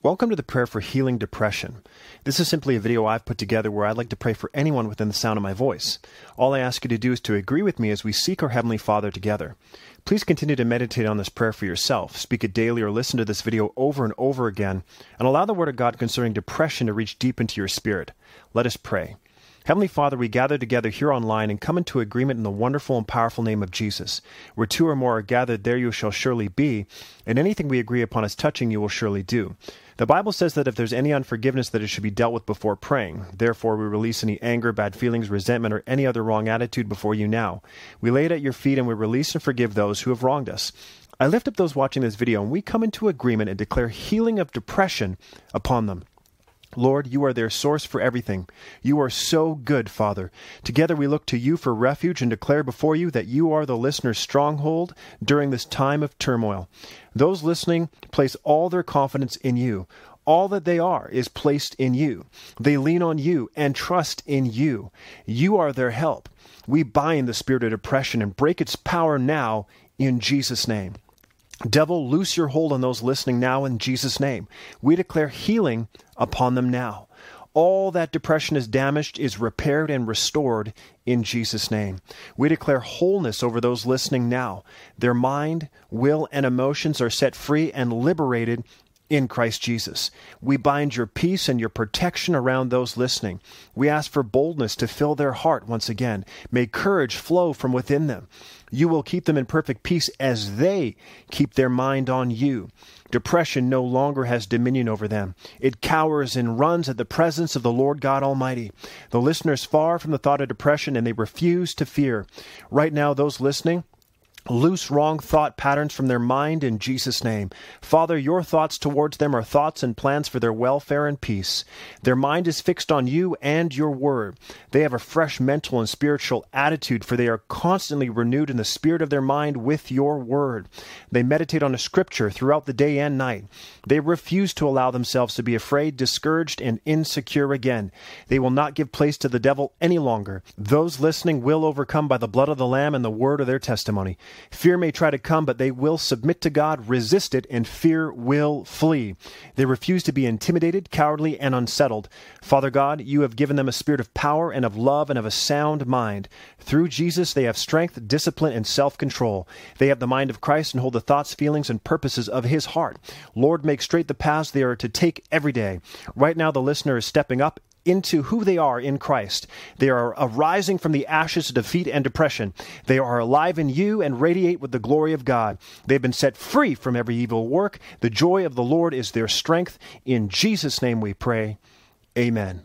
Welcome to the prayer for healing depression. This is simply a video I've put together where I'd like to pray for anyone within the sound of my voice. All I ask you to do is to agree with me as we seek our Heavenly Father together. Please continue to meditate on this prayer for yourself, speak it daily, or listen to this video over and over again, and allow the Word of God concerning depression to reach deep into your spirit. Let us pray. Heavenly Father, we gather together here online and come into agreement in the wonderful and powerful name of Jesus. Where two or more are gathered, there you shall surely be, and anything we agree upon as touching you will surely do. The Bible says that if there's any unforgiveness, that it should be dealt with before praying. Therefore, we release any anger, bad feelings, resentment, or any other wrong attitude before you now. We lay it at your feet and we release and forgive those who have wronged us. I lift up those watching this video and we come into agreement and declare healing of depression upon them. Lord, you are their source for everything. You are so good, Father. Together we look to you for refuge and declare before you that you are the listener's stronghold during this time of turmoil. Those listening place all their confidence in you. All that they are is placed in you. They lean on you and trust in you. You are their help. We bind the spirit of depression and break its power now in Jesus' name. Devil, loose your hold on those listening now in Jesus' name. We declare healing upon them now. All that depression is damaged is repaired and restored in Jesus' name. We declare wholeness over those listening now. Their mind, will, and emotions are set free and liberated in Christ Jesus. We bind your peace and your protection around those listening. We ask for boldness to fill their heart once again. May courage flow from within them. You will keep them in perfect peace as they keep their mind on you. Depression no longer has dominion over them. It cowers and runs at the presence of the Lord God Almighty. The listener is far from the thought of depression and they refuse to fear. Right now, those listening, Loose wrong thought patterns from their mind in Jesus' name. Father, your thoughts towards them are thoughts and plans for their welfare and peace. Their mind is fixed on you and your word. They have a fresh mental and spiritual attitude, for they are constantly renewed in the spirit of their mind with your word. They meditate on a scripture throughout the day and night. They refuse to allow themselves to be afraid, discouraged, and insecure again. They will not give place to the devil any longer. Those listening will overcome by the blood of the Lamb and the word of their testimony. Fear may try to come, but they will submit to God, resist it, and fear will flee. They refuse to be intimidated, cowardly, and unsettled. Father God, you have given them a spirit of power and of love and of a sound mind. Through Jesus, they have strength, discipline, and self control. They have the mind of Christ and hold the thoughts, feelings, and purposes of his heart. Lord, make straight the paths they are to take every day. Right now, the listener is stepping up into who they are in Christ. They are arising from the ashes of defeat and depression. They are alive in you and radiate with the glory of God. They've been set free from every evil work. The joy of the Lord is their strength. In Jesus' name we pray. Amen.